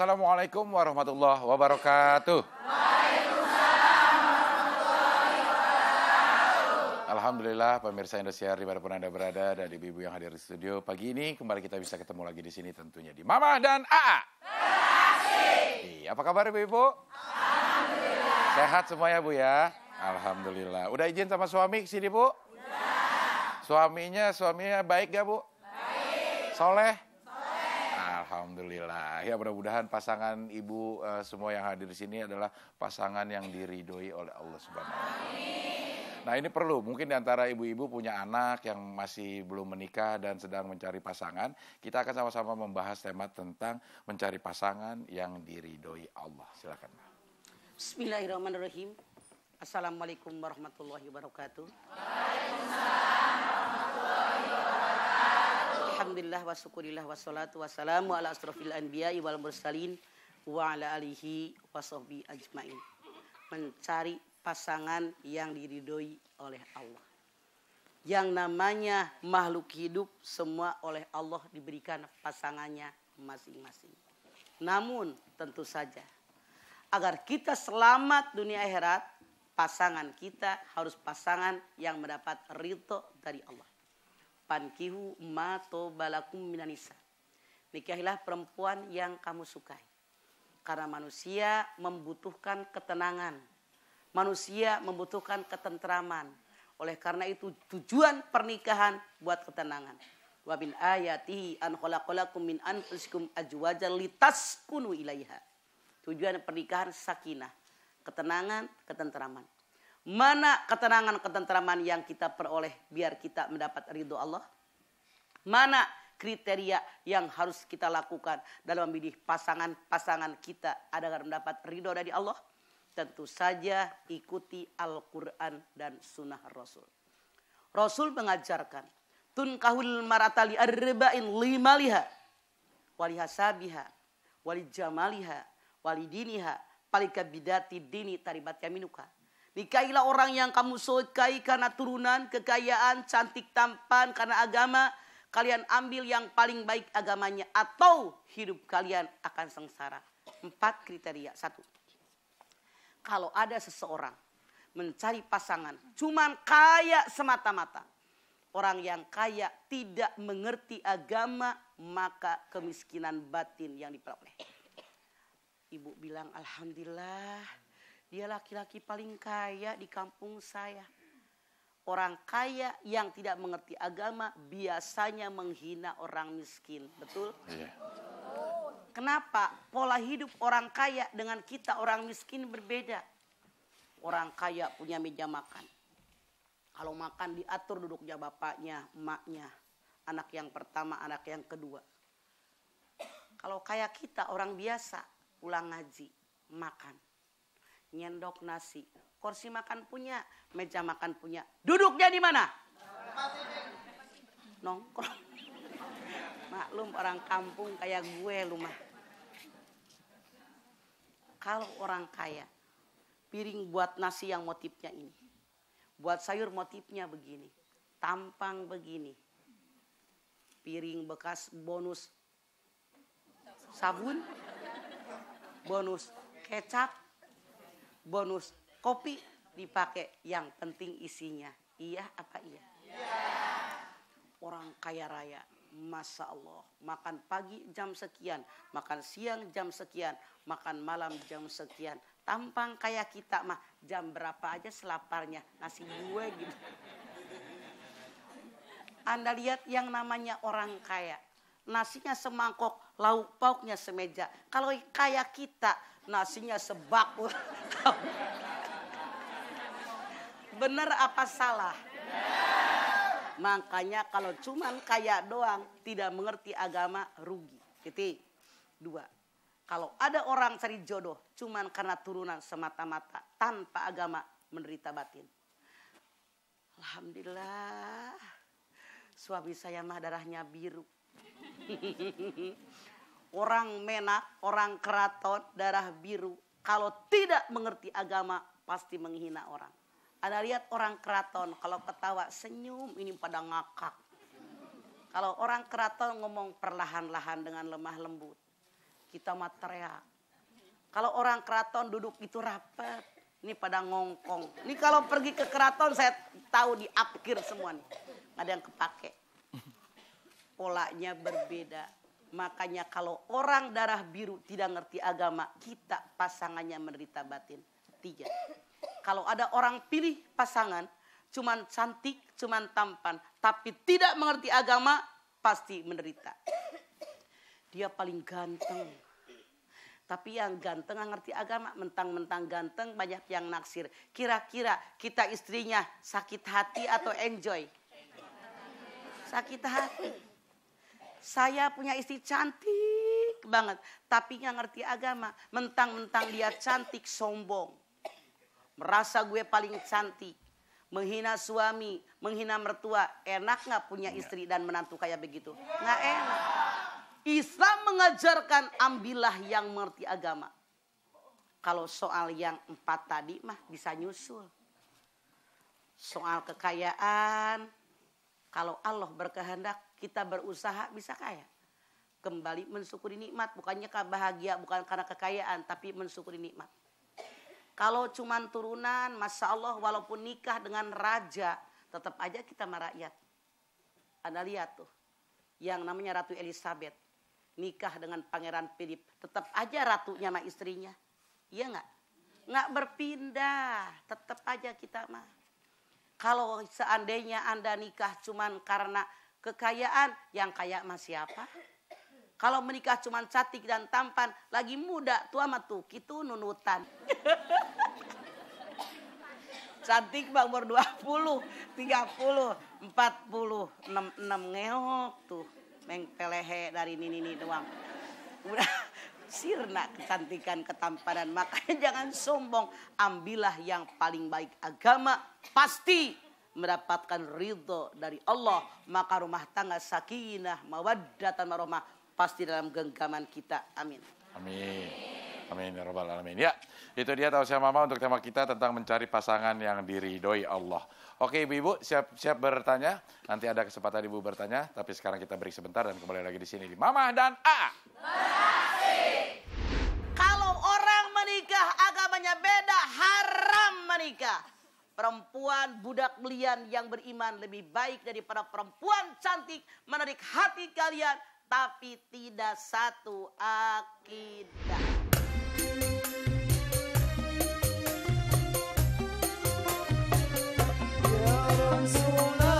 Assalamualaikum warahmatullahi wabarakatuh. Alhamdulillah pemirsa Indosiar di mana pun Anda berada dan ibu-ibu yang hadir di studio pagi ini kembali kita bisa ketemu lagi di sini tentunya di Mama dan AA. Iya, apa kabar ibu-ibu? Alhamdulillah. Sehat semua ya bu ya? Alhamdulillah. Udah izin sama suami ke sini bu? Udah. Suaminya, suaminya baik gak bu? Baik. Soleh? Alhamdulillah. Ya mudah-mudahan pasangan ibu uh, semua yang hadir di sini adalah pasangan yang diridhoi oleh Allah Subhanahu wa taala. Nah ini perlu, mungkin di antara ibu-ibu punya anak yang masih belum menikah dan sedang mencari pasangan, kita akan sama-sama membahas tema tentang mencari pasangan yang diridhoi Allah. Silakan. Bismillahirrahmanirrahim. Assalamualaikum warahmatullahi wabarakatuh. Alhamdulillah wa syukurillah wa salatu wassalamu ala asrafil anbiya'i wal mursalin wa ala alihi wa sahbihi ajmain. Mencari pasangan yang diridhoi oleh Allah. Yang namanya makhluk hidup semua oleh Allah diberikan pasangannya masing-masing. Namun tentu saja agar kita selamat dunia akhirat, pasangan kita harus pasangan yang mendapat ridho dari Allah. Pankihu mato balakum minanisa. Nikahilah perempuan yang kamu sukai. Karena manusia membutuhkan ketenangan, Manusia membutuhkan ketentraman. Oleh karena itu tujuan pernikahan buat ketenangan. Wa ayatihi an khalaqalakum min anfusikum azwajan litaskunu ilaiha. Tujuan pernikahan sakinah, ketenangan, ketentraman. Mana ketenangan, ketentraman yang kita peroleh biar kita mendapat ridho Allah? Mana kriteria yang harus kita lakukan dalam memilih pasangan-pasangan kita agar mendapat ridho dari Allah? tentu saja ikuti Al-Quran dan Sunnah Rasul. Rasul mengajarkan tunkahul maratali arba'in limaliha walihasabiha walijamaliha walidiniha palikabidati dini taribat yaminuka. Nikailah orang yang kamu sukai karena turunan, kekayaan, cantik tampan, karena agama. Kalian ambil yang paling baik agamanya atau hidup kalian akan sengsara. Empat kriteria. Satu, kalau ada seseorang mencari pasangan cuman kaya semata-mata. Orang yang kaya tidak mengerti agama maka kemiskinan batin yang diperoleh. Ibu bilang alhamdulillah dia laki-laki paling kaya di kampung saya. Orang kaya yang tidak mengerti agama biasanya menghina orang miskin. Betul? Iya. Kenapa pola hidup orang kaya dengan kita orang miskin berbeda? Orang kaya punya meja makan. Kalau makan diatur duduknya bapaknya, emaknya, anak yang pertama, anak yang kedua. Kalau kayak kita orang biasa, pulang ngaji, makan, nyendok nasi, kursi makan punya, meja makan punya. Duduknya di mana? Nongkrong. Maklum orang kampung kayak gue lu mah. Kalau orang kaya, piring buat nasi yang motifnya ini. Buat sayur motifnya begini. Tampang begini. Piring bekas bonus sabun. Bonus kecap. Bonus kopi dipakai. Yang penting isinya. Iya apa iya? Iya. Orang kaya raya Masya Allah. Makan pagi jam sekian, makan siang jam sekian, makan malam jam sekian. Tampang kayak kita mah jam berapa aja selaparnya nasi gue gitu. Anda lihat yang namanya orang kaya. Nasinya semangkok, lauk pauknya semeja. Kalau kayak kita, nasinya sebakul. Bener apa salah? Makanya kalau cuman kaya doang tidak mengerti agama rugi. Titik. Dua. Kalau ada orang cari jodoh cuman karena turunan semata-mata tanpa agama menderita batin. Alhamdulillah. Suami saya mah darahnya biru. orang menak, orang keraton, darah biru. Kalau tidak mengerti agama pasti menghina orang. Anda lihat orang keraton kalau ketawa senyum ini pada ngakak. Kalau orang keraton ngomong perlahan-lahan dengan lemah lembut. kita mah. Kalau orang keraton duduk itu rapat. Ini pada ngongkong. Ini kalau pergi ke keraton saya tahu di akhir semua nih. Ada yang kepake. Polanya berbeda. Makanya kalau orang darah biru tidak ngerti agama, kita pasangannya menderita batin. Tiga. Kalau ada orang pilih pasangan, cuman cantik, cuman tampan, tapi tidak mengerti agama, pasti menderita. Dia paling ganteng, tapi yang ganteng ngerti agama, mentang-mentang ganteng banyak yang naksir. Kira-kira kita istrinya sakit hati atau enjoy? Sakit hati. Saya punya istri cantik banget, tapi nggak ngerti agama. Mentang-mentang dia cantik, sombong. Merasa gue paling cantik. Menghina suami, menghina mertua. Enak nggak punya istri dan menantu kayak begitu? Nggak enak. Islam mengajarkan ambillah yang mengerti agama. Kalau soal yang empat tadi mah bisa nyusul. Soal kekayaan, kalau Allah berkehendak kita berusaha bisa kaya. Kembali mensyukuri nikmat, bukannya bahagia, bukan karena kekayaan, tapi mensyukuri nikmat. Kalau cuma turunan, masya Allah, walaupun nikah dengan raja, tetap aja kita merakyat. Anda lihat tuh, yang namanya Ratu Elizabeth nikah dengan Pangeran Philip, tetap aja ratunya sama istrinya. Iya nggak? Nggak berpindah, tetap aja kita mah. Kalau seandainya Anda nikah cuman karena kekayaan, yang kaya mah siapa? Kalau menikah cuman cantik dan tampan, lagi muda, tua mah tuh, nunutan. cantik bang umur 20, 30, 40, 6, 6 ngeok tuh mengpelehe dari ini ini doang. Udah sirna kecantikan ketampanan. Makanya jangan sombong. Ambillah yang paling baik agama. Pasti mendapatkan ridho dari Allah. Maka rumah tangga sakinah, mawaddatan warahmah. Pasti dalam genggaman kita. Amin. Amin. Amin ya rabbal alamin. Ya, itu dia tausiah mama untuk tema kita tentang mencari pasangan yang diridhoi Allah. Oke ibu-ibu siap siap bertanya. Nanti ada kesempatan ibu bertanya, tapi sekarang kita beri sebentar dan kembali lagi di sini di Mama dan A. Kalau orang menikah agamanya beda, haram menikah. Perempuan budak belian yang beriman lebih baik daripada perempuan cantik menarik hati kalian tapi tidak satu akidah. Ya